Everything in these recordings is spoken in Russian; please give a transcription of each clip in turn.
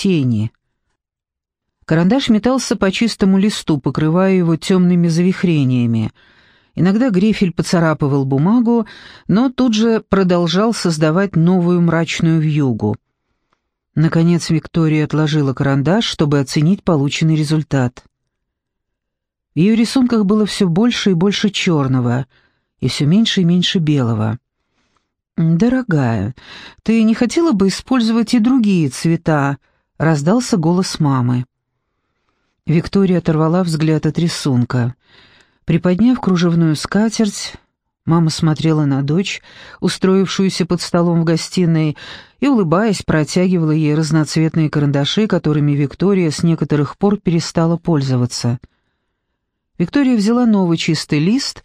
тени. Карандаш метался по чистому листу, покрывая его темными завихрениями. Иногда грифель поцарапывал бумагу, но тут же продолжал создавать новую мрачную вьюгу. Наконец Виктория отложила карандаш, чтобы оценить полученный результат. В ее рисунках было все больше и больше черного, и все меньше и меньше белого. «Дорогая, ты не хотела бы использовать и другие цвета?» — раздался голос мамы. Виктория оторвала взгляд от рисунка. Приподняв кружевную скатерть, мама смотрела на дочь, устроившуюся под столом в гостиной, и, улыбаясь, протягивала ей разноцветные карандаши, которыми Виктория с некоторых пор перестала пользоваться. Виктория взяла новый чистый лист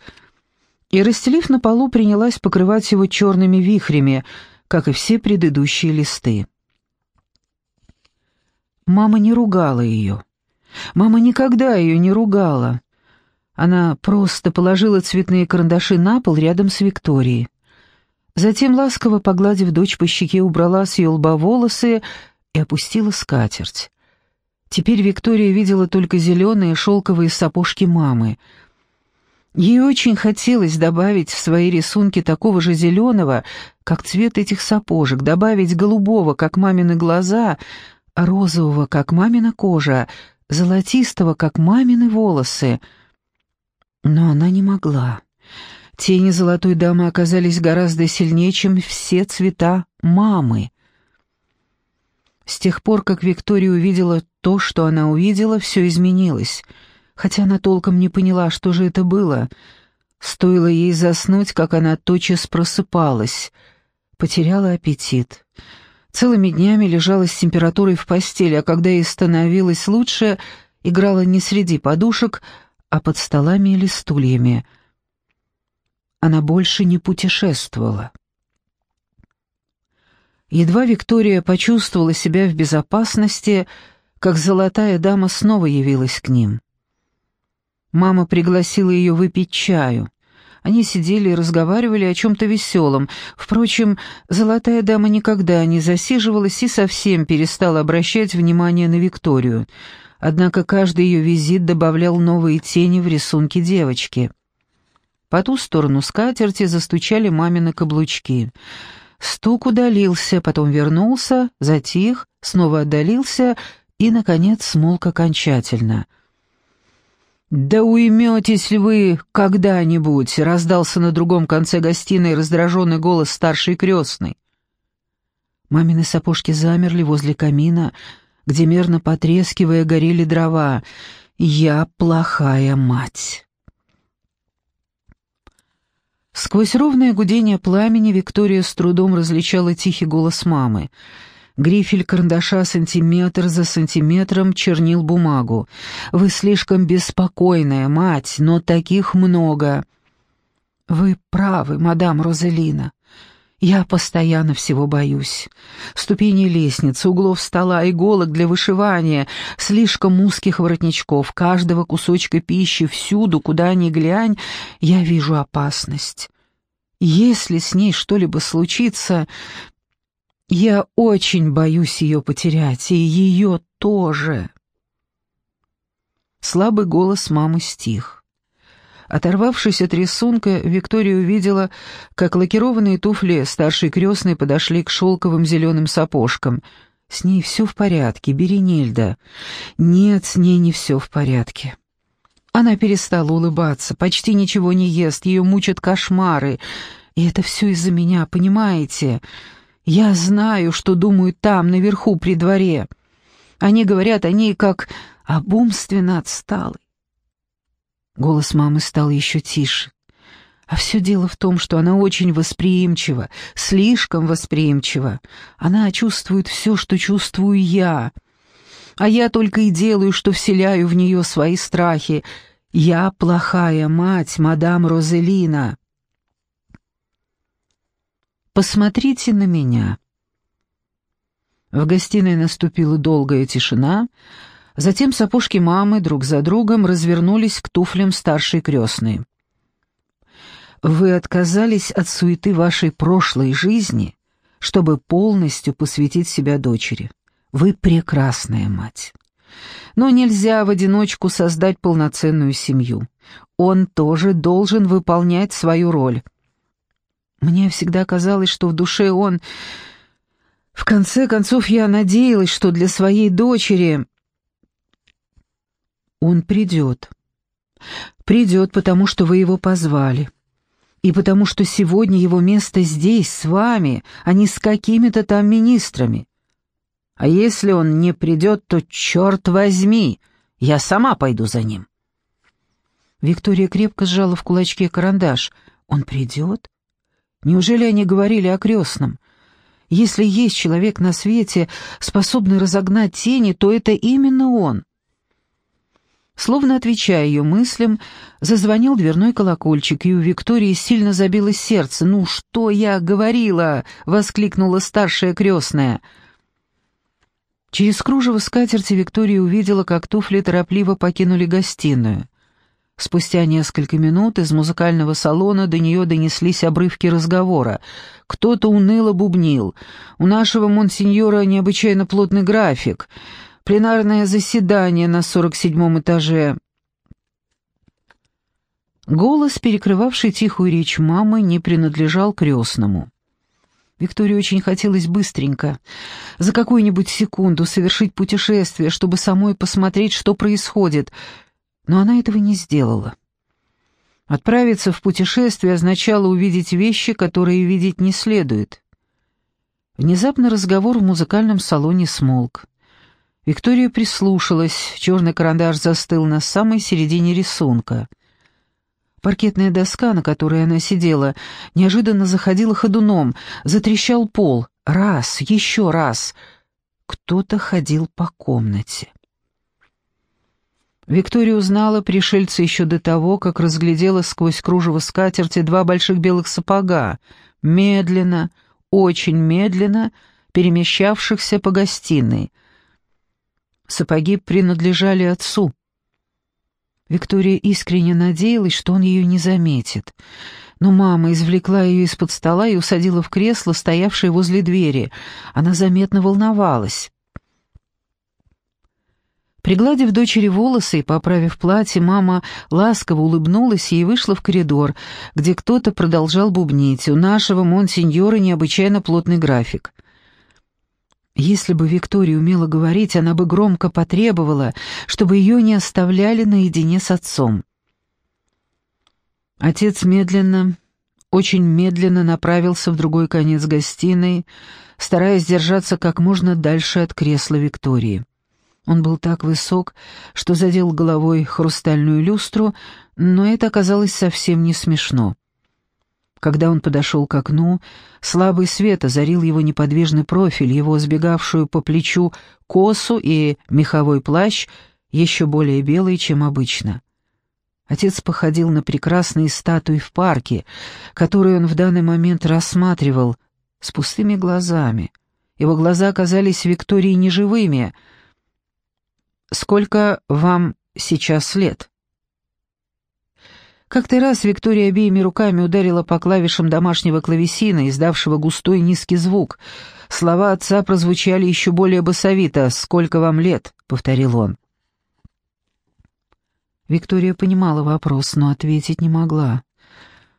и, расстелив на полу, принялась покрывать его черными вихрями, как и все предыдущие листы. Мама не ругала ее. Мама никогда ее не ругала. Она просто положила цветные карандаши на пол рядом с Викторией. Затем, ласково погладив дочь по щеке, убрала с ее лба волосы и опустила скатерть. Теперь Виктория видела только зеленые шелковые сапожки мамы. Ей очень хотелось добавить в свои рисунки такого же зеленого, как цвет этих сапожек, добавить голубого, как мамины глаза, розового, как мамина кожа, золотистого, как мамины волосы. Но она не могла. Тени золотой дамы оказались гораздо сильнее, чем все цвета мамы. С тех пор, как Виктория увидела то, что она увидела, все изменилось, хотя она толком не поняла, что же это было. Стоило ей заснуть, как она тотчас просыпалась, потеряла аппетит. Целыми днями лежала с температурой в постели, а когда ей становилось лучше, играла не среди подушек, а под столами или стульями. Она больше не путешествовала. Едва Виктория почувствовала себя в безопасности, как золотая дама снова явилась к ним. Мама пригласила ее выпить чаю. Они сидели и разговаривали о чем-то веселом. Впрочем, золотая дама никогда не засиживалась и совсем перестала обращать внимание на Викторию. Однако каждый ее визит добавлял новые тени в рисунки девочки. По ту сторону скатерти застучали мамины каблучки. Стук удалился, потом вернулся, затих, снова отдалился и, наконец, смолк окончательно — «Да уйметесь ли вы когда-нибудь?» — раздался на другом конце гостиной раздраженный голос старшей крестной. Мамины сапожки замерли возле камина, где, мерно потрескивая, горели дрова. «Я плохая мать». Сквозь ровное гудение пламени Виктория с трудом различала тихий голос мамы — Грифель карандаша сантиметр за сантиметром чернил бумагу. «Вы слишком беспокойная, мать, но таких много». «Вы правы, мадам Розелина. Я постоянно всего боюсь. Ступени лестницы, углов стола, иголок для вышивания, слишком узких воротничков, каждого кусочка пищи, всюду, куда ни глянь, я вижу опасность». Если с ней что-либо случится, я очень боюсь ее потерять, и ее тоже. Слабый голос мамы стих. Оторвавшись от рисунка, Виктория увидела, как лакированные туфли старшей крестной подошли к шелковым зеленым сапожкам. «С ней все в порядке, Беренильда». «Нет, с ней не все в порядке». Она перестала улыбаться, почти ничего не ест, ее мучат кошмары. И это все из-за меня, понимаете?» Я знаю, что думают там, наверху, при дворе. Они говорят о ней как об умственно отсталой. Голос мамы стал еще тише. А все дело в том, что она очень восприимчива, слишком восприимчива. Она чувствует все, что чувствую я. А я только и делаю, что вселяю в нее свои страхи. Я плохая мать, мадам Розелина. Посмотрите на меня». В гостиной наступила долгая тишина, затем сапожки мамы друг за другом развернулись к туфлям старшей крестной. «Вы отказались от суеты вашей прошлой жизни, чтобы полностью посвятить себя дочери. Вы прекрасная мать. Но нельзя в одиночку создать полноценную семью. Он тоже должен выполнять свою роль. Мне всегда казалось, что в душе он... В конце концов, я надеялась, что для своей дочери... Он придет. Придет, потому что вы его позвали. И потому что сегодня его место здесь, с вами, а не с какими-то там министрами. А если он не придет, то черт возьми, я сама пойду за ним. Виктория крепко сжала в кулачке карандаш. Он придет? Неужели они говорили о крестном? Если есть человек на свете, способный разогнать тени, то это именно он. Словно отвечая ее мыслям, зазвонил дверной колокольчик, и у Виктории сильно забилось сердце. «Ну что я говорила?» — воскликнула старшая крестная — Через кружево скатерти Виктория увидела, как туфли торопливо покинули гостиную. Спустя несколько минут из музыкального салона до нее донеслись обрывки разговора. Кто-то уныло бубнил. «У нашего монсеньора необычайно плотный график. Пленарное заседание на сорок седьмом этаже». Голос, перекрывавший тихую речь мамы, не принадлежал крестному. Виктории очень хотелось быстренько, за какую-нибудь секунду совершить путешествие, чтобы самой посмотреть, что происходит, но она этого не сделала. Отправиться в путешествие означало увидеть вещи, которые видеть не следует. Внезапно разговор в музыкальном салоне смолк. Виктория прислушалась, черный карандаш застыл на самой середине рисунка — Паркетная доска, на которой она сидела, неожиданно заходила ходуном, затрещал пол. Раз, еще раз. Кто-то ходил по комнате. Виктория узнала пришельца еще до того, как разглядела сквозь кружево скатерти два больших белых сапога, медленно, очень медленно перемещавшихся по гостиной. Сапоги принадлежали отцу. Виктория искренне надеялась, что он ее не заметит. Но мама извлекла ее из-под стола и усадила в кресло, стоявшее возле двери. Она заметно волновалась. Пригладив дочери волосы и поправив платье, мама ласково улыбнулась и вышла в коридор, где кто-то продолжал бубнить. У нашего монсеньора необычайно плотный график. Если бы Виктория умела говорить, она бы громко потребовала, чтобы ее не оставляли наедине с отцом. Отец медленно, очень медленно направился в другой конец гостиной, стараясь держаться как можно дальше от кресла Виктории. Он был так высок, что задел головой хрустальную люстру, но это оказалось совсем не смешно. Когда он подошел к окну, слабый свет озарил его неподвижный профиль, его сбегавшую по плечу косу и меховой плащ, еще более белый, чем обычно. Отец походил на прекрасные статуи в парке, которые он в данный момент рассматривал, с пустыми глазами. Его глаза оказались Виктории неживыми. «Сколько вам сейчас лет?» Как-то раз Виктория обеими руками ударила по клавишам домашнего клавесина, издавшего густой низкий звук. Слова отца прозвучали еще более басовито. «Сколько вам лет?» — повторил он. Виктория понимала вопрос, но ответить не могла.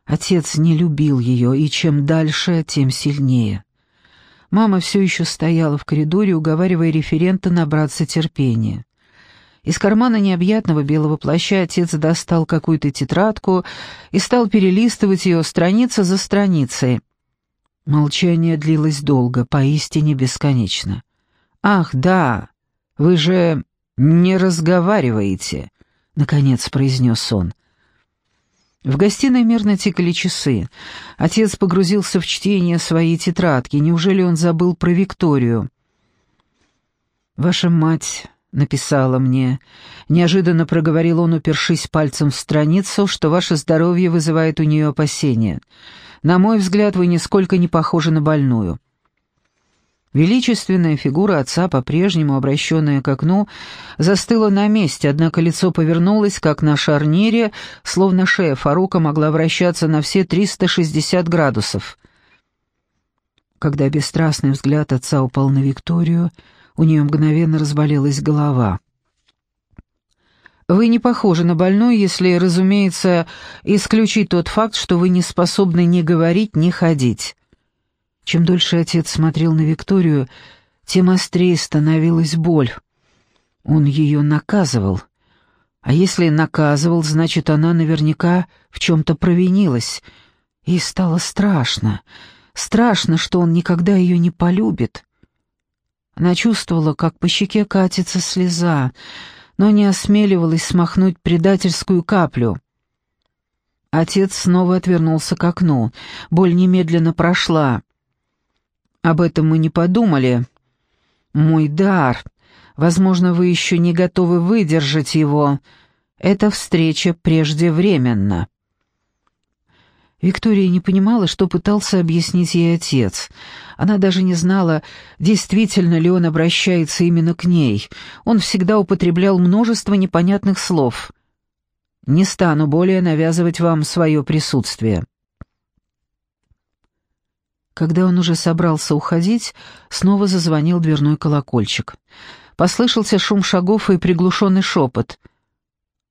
Отец не любил ее, и чем дальше, тем сильнее. Мама все еще стояла в коридоре, уговаривая референта набраться терпения. Из кармана необъятного белого плаща отец достал какую-то тетрадку и стал перелистывать ее страница за страницей. Молчание длилось долго, поистине бесконечно. «Ах, да, вы же не разговариваете», — наконец произнес он. В гостиной мерно тикали часы. Отец погрузился в чтение своей тетрадки. Неужели он забыл про Викторию? «Ваша мать написала мне. Неожиданно проговорил он, упершись пальцем в страницу, что ваше здоровье вызывает у нее опасения. На мой взгляд, вы нисколько не похожи на больную. Величественная фигура отца, по-прежнему обращенная к окну, застыла на месте, однако лицо повернулось, как на шарнире, словно шея Фарука могла вращаться на все 360 градусов. Когда бесстрастный взгляд отца упал на Викторию, У нее мгновенно разболелась голова. Вы не похожи на больную, если, разумеется, исключить тот факт, что вы не способны ни говорить, ни ходить. Чем дольше отец смотрел на Викторию, тем острее становилась боль. Он ее наказывал. А если наказывал, значит, она наверняка в чем-то провинилась. Ей стало страшно. Страшно, что он никогда ее не полюбит. Она чувствовала, как по щеке катится слеза, но не осмеливалась смахнуть предательскую каплю. Отец снова отвернулся к окну. Боль немедленно прошла. «Об этом мы не подумали. Мой дар. Возможно, вы еще не готовы выдержать его. Эта встреча преждевременна». Виктория не понимала, что пытался объяснить ей отец. Она даже не знала, действительно ли он обращается именно к ней. Он всегда употреблял множество непонятных слов. «Не стану более навязывать вам свое присутствие». Когда он уже собрался уходить, снова зазвонил дверной колокольчик. Послышался шум шагов и приглушенный шепот —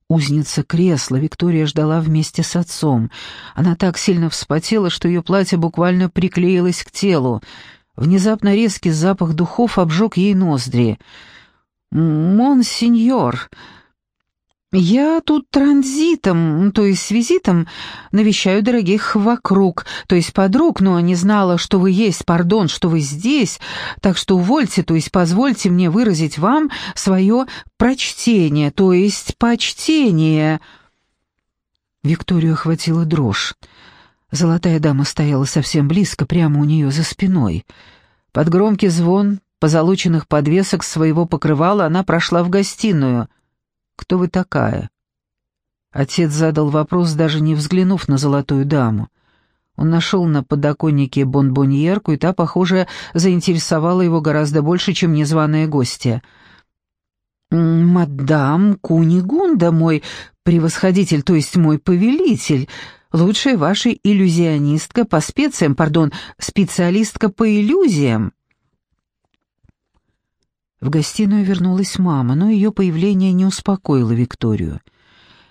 Узница кресла Виктория ждала вместе с отцом. Она так сильно вспотела, что ее платье буквально приклеилось к телу. Внезапно резкий запах духов обжег ей ноздри. «Монсеньор!» «Я тут транзитом, то есть с визитом, навещаю дорогих вокруг, то есть подруг, но не знала, что вы есть, пардон, что вы здесь, так что увольте, то есть позвольте мне выразить вам свое прочтение, то есть почтение». Викторию охватила дрожь. Золотая дама стояла совсем близко, прямо у нее за спиной. Под громкий звон позолоченных подвесок своего покрывала она прошла в гостиную — «Кто вы такая?» Отец задал вопрос, даже не взглянув на золотую даму. Он нашел на подоконнике бонбоньерку, и та, похоже, заинтересовала его гораздо больше, чем незваная гостья. «Мадам Кунигунда, мой превосходитель, то есть мой повелитель, лучшая ваша иллюзионистка по специям, пардон, специалистка по иллюзиям». В гостиную вернулась мама, но ее появление не успокоило Викторию.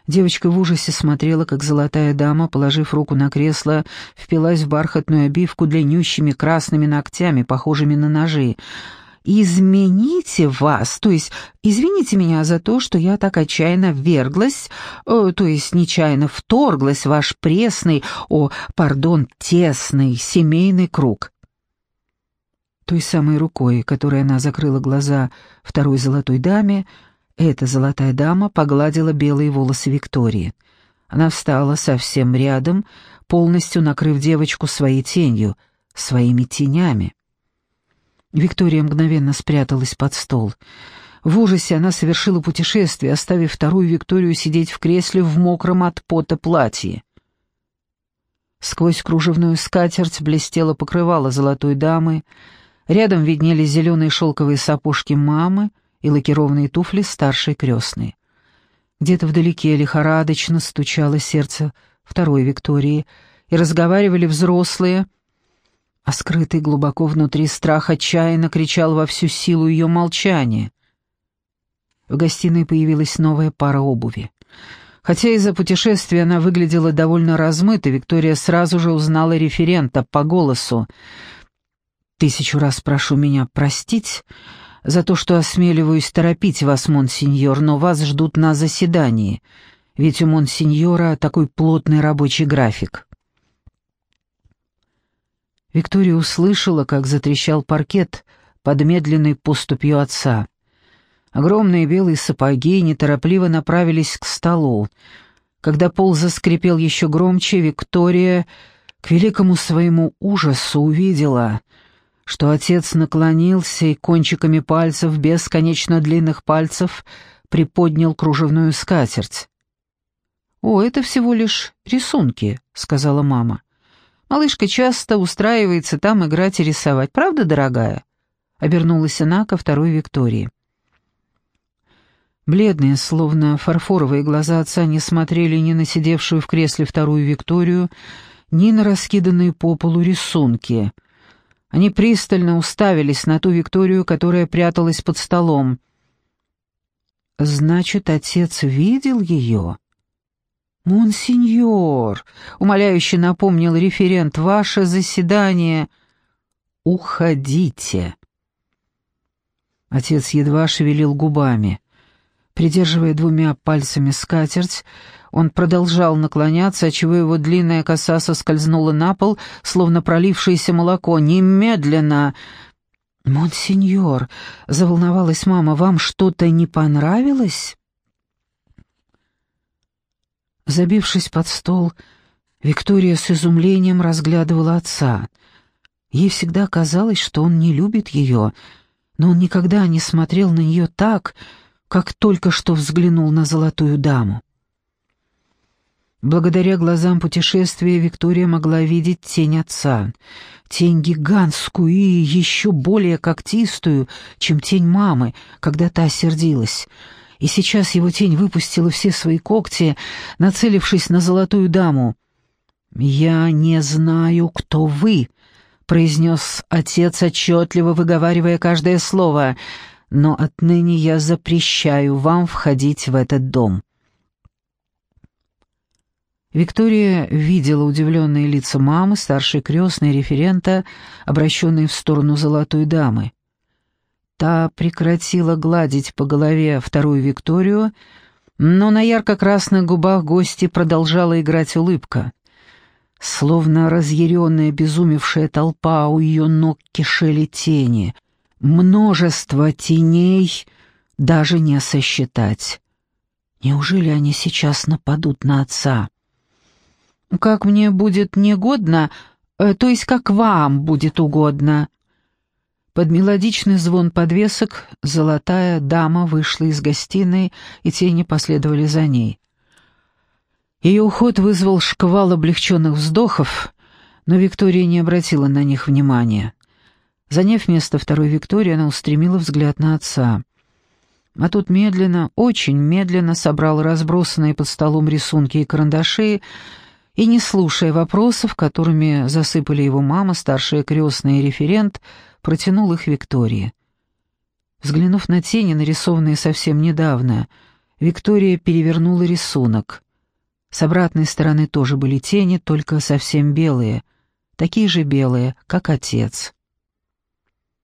Девочка в ужасе смотрела, как золотая дама, положив руку на кресло, впилась в бархатную обивку длиннющими красными ногтями, похожими на ножи. «Измените вас, то есть извините меня за то, что я так отчаянно вверглась, э, то есть нечаянно вторглась в ваш пресный, о, пардон, тесный семейный круг. Той самой рукой, которой она закрыла глаза второй золотой даме, эта золотая дама погладила белые волосы Виктории. Она встала совсем рядом, полностью накрыв девочку своей тенью, своими тенями. Виктория мгновенно спряталась под стол. В ужасе она совершила путешествие, оставив вторую Викторию сидеть в кресле в мокром от пота платье. Сквозь кружевную скатерть блестело покрывало золотой дамы, Рядом виднелись зеленые шелковые сапожки мамы и лакированные туфли старшей крестной. Где-то вдалеке лихорадочно стучало сердце второй Виктории, и разговаривали взрослые, а скрытый глубоко внутри страх отчаянно кричал во всю силу ее молчания. В гостиной появилась новая пара обуви. Хотя из-за путешествия она выглядела довольно размыто, Виктория сразу же узнала референта по голосу — Тысячу раз прошу меня простить за то, что осмеливаюсь торопить вас, монсеньор, но вас ждут на заседании, ведь у монсеньора такой плотный рабочий график». Виктория услышала, как затрещал паркет под медленной поступью отца. Огромные белые сапоги неторопливо направились к столу. Когда пол заскрипел еще громче, Виктория, к великому своему ужасу, увидела — что отец наклонился и кончиками пальцев, бесконечно длинных пальцев, приподнял кружевную скатерть. «О, это всего лишь рисунки», — сказала мама. «Малышка часто устраивается там играть и рисовать, правда, дорогая?» — обернулась она ко второй Виктории. Бледные, словно фарфоровые глаза отца не смотрели ни на сидевшую в кресле вторую Викторию, ни на раскиданные по полу рисунки — Они пристально уставились на ту Викторию, которая пряталась под столом. «Значит, отец видел ее?» «Монсеньор», — умоляюще напомнил референт, — «ваше заседание...» «Уходите». Отец едва шевелил губами. Придерживая двумя пальцами скатерть, он продолжал наклоняться, отчего его длинная коса соскользнула на пол, словно пролившееся молоко. «Немедленно!» «Монсеньор», — заволновалась мама, — «вам что-то не понравилось?» Забившись под стол, Виктория с изумлением разглядывала отца. Ей всегда казалось, что он не любит ее, но он никогда не смотрел на нее так, как только что взглянул на золотую даму. Благодаря глазам путешествия Виктория могла видеть тень отца, тень гигантскую и еще более когтистую, чем тень мамы, когда та сердилась. И сейчас его тень выпустила все свои когти, нацелившись на золотую даму. «Я не знаю, кто вы», — произнес отец, отчетливо выговаривая каждое слово, «но отныне я запрещаю вам входить в этот дом». Виктория видела удивленные лица мамы, старшей крестной референта, обращенные в сторону золотой дамы. Та прекратила гладить по голове вторую Викторию, но на ярко-красных губах гости продолжала играть улыбка. Словно разъяренная, безумевшая толпа, у ее ног кишели тени. Множество теней даже не сосчитать. Неужели они сейчас нападут на отца? «Как мне будет негодно, э, то есть как вам будет угодно». Под мелодичный звон подвесок золотая дама вышла из гостиной, и тени последовали за ней. Ее уход вызвал шквал облегченных вздохов, но Виктория не обратила на них внимания. Заняв место второй Виктории, она устремила взгляд на отца. А тут медленно, очень медленно собрал разбросанные под столом рисунки и карандаши, и, не слушая вопросов, которыми засыпали его мама, старшая крестная и референт, протянул их Виктории. Взглянув на тени, нарисованные совсем недавно, Виктория перевернула рисунок. С обратной стороны тоже были тени, только совсем белые, такие же белые, как отец.